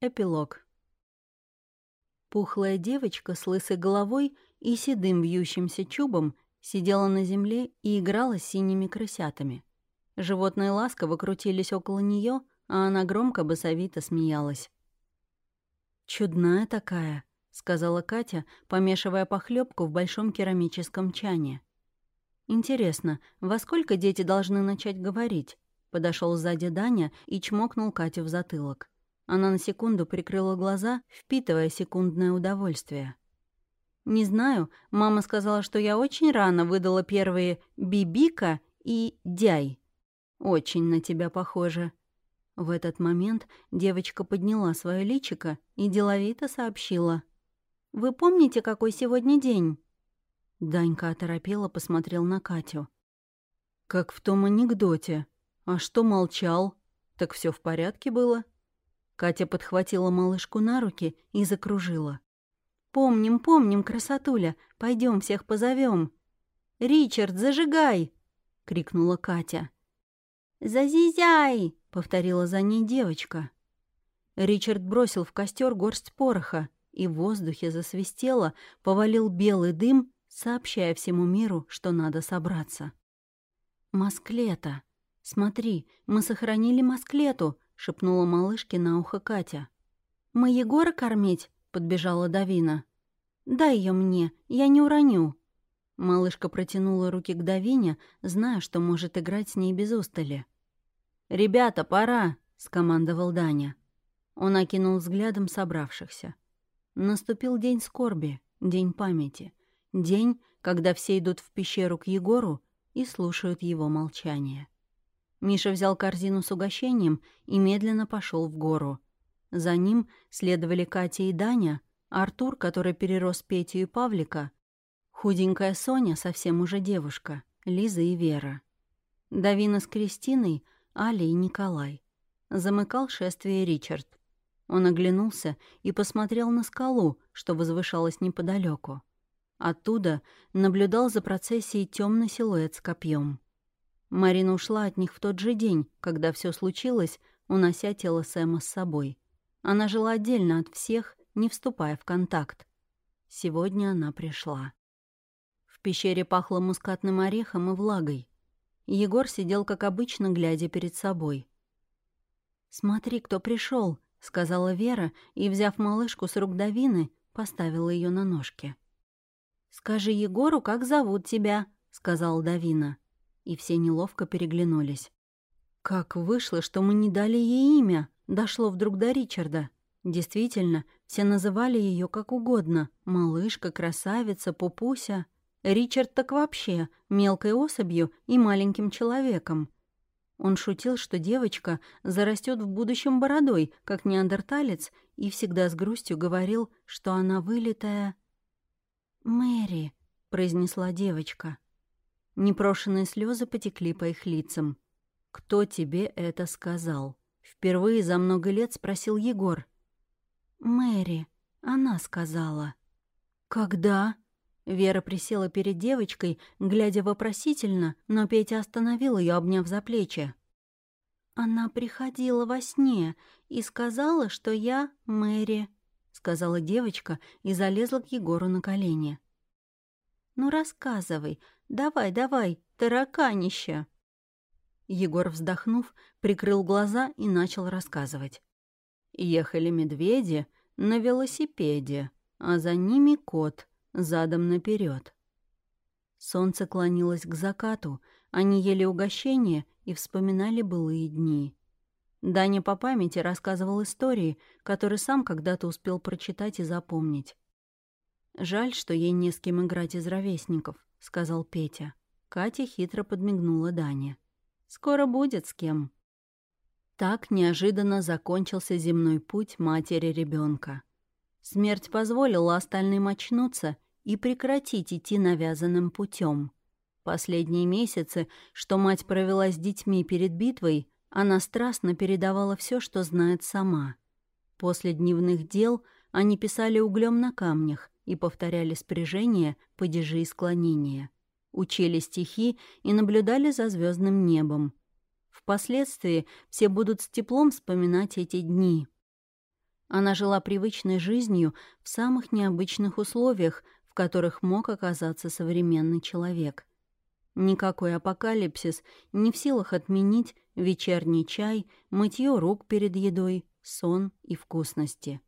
Эпилог. Пухлая девочка с лысой головой и седым вьющимся чубом сидела на земле и играла с синими крысятами. Животные ласково крутились около нее, а она громко басовито смеялась. «Чудная такая», — сказала Катя, помешивая похлебку в большом керамическом чане. «Интересно, во сколько дети должны начать говорить?» Подошел сзади Даня и чмокнул Катю в затылок. Она на секунду прикрыла глаза, впитывая секундное удовольствие. «Не знаю, мама сказала, что я очень рано выдала первые «бибика» и «дяй». Очень на тебя похоже». В этот момент девочка подняла свое личико и деловито сообщила. «Вы помните, какой сегодня день?» Данька оторопела, посмотрел на Катю. «Как в том анекдоте. А что молчал? Так все в порядке было?» Катя подхватила малышку на руки и закружила. «Помним, помним, красотуля, пойдем всех позовем. «Ричард, зажигай!» — крикнула Катя. «Зазизяй!» — повторила за ней девочка. Ричард бросил в костер горсть пороха, и в воздухе засвистело, повалил белый дым, сообщая всему миру, что надо собраться. «Масклета! Смотри, мы сохранили Масклету!» — шепнула малышке на ухо Катя. «Мы Егора кормить?» — подбежала Давина. «Дай ее мне, я не уроню». Малышка протянула руки к Давине, зная, что может играть с ней без устали. «Ребята, пора!» — скомандовал Даня. Он окинул взглядом собравшихся. Наступил день скорби, день памяти. День, когда все идут в пещеру к Егору и слушают его молчание. Миша взял корзину с угощением и медленно пошел в гору. За ним следовали Катя и Даня, Артур, который перерос Петю и Павлика, худенькая Соня, совсем уже девушка, Лиза и Вера. Давина с Кристиной, Али и Николай. Замыкал шествие Ричард. Он оглянулся и посмотрел на скалу, что возвышалась неподалеку. Оттуда наблюдал за процессией темный силуэт с копьем. Марина ушла от них в тот же день, когда все случилось, унося тело Сэма с собой. Она жила отдельно от всех, не вступая в контакт. Сегодня она пришла. В пещере пахло мускатным орехом и влагой. Егор сидел, как обычно, глядя перед собой. «Смотри, кто пришел, сказала Вера и, взяв малышку с рук Давины, поставила ее на ножки. «Скажи Егору, как зовут тебя», — сказал Давина и все неловко переглянулись. Как вышло, что мы не дали ей имя, дошло вдруг до Ричарда. Действительно, все называли ее как угодно. Малышка, красавица, пупуся. Ричард так вообще, мелкой особью и маленьким человеком. Он шутил, что девочка зарастет в будущем бородой, как неандерталец, и всегда с грустью говорил, что она вылитая... «Мэри», — произнесла девочка. Непрошенные слезы потекли по их лицам. «Кто тебе это сказал?» Впервые за много лет спросил Егор. «Мэри, она сказала». «Когда?» Вера присела перед девочкой, глядя вопросительно, но Петя остановил ее, обняв за плечи. «Она приходила во сне и сказала, что я Мэри», — сказала девочка и залезла к Егору на колени. «Ну, рассказывай, давай, давай, тараканище!» Егор, вздохнув, прикрыл глаза и начал рассказывать. Ехали медведи на велосипеде, а за ними кот, задом наперед. Солнце клонилось к закату, они ели угощение и вспоминали былые дни. Даня по памяти рассказывал истории, которые сам когда-то успел прочитать и запомнить. «Жаль, что ей не с кем играть из ровесников», — сказал Петя. Катя хитро подмигнула Дане. «Скоро будет с кем». Так неожиданно закончился земной путь матери ребенка. Смерть позволила остальным очнуться и прекратить идти навязанным путем. Последние месяцы, что мать провела с детьми перед битвой, она страстно передавала все, что знает сама. После дневных дел они писали углем на камнях, и повторяли спряжения, падежи и склонения. Учили стихи и наблюдали за звездным небом. Впоследствии все будут с теплом вспоминать эти дни. Она жила привычной жизнью в самых необычных условиях, в которых мог оказаться современный человек. Никакой апокалипсис не в силах отменить вечерний чай, мытье рук перед едой, сон и вкусности.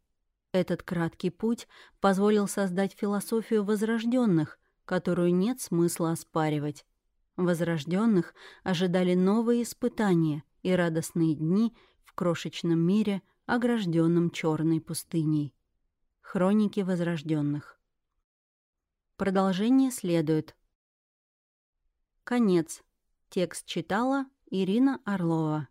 Этот краткий путь позволил создать философию возрожденных, которую нет смысла оспаривать. Возрожденных ожидали новые испытания и радостные дни в крошечном мире, огражденном черной пустыней. Хроники возрожденных. Продолжение следует. Конец. Текст читала Ирина Орлова.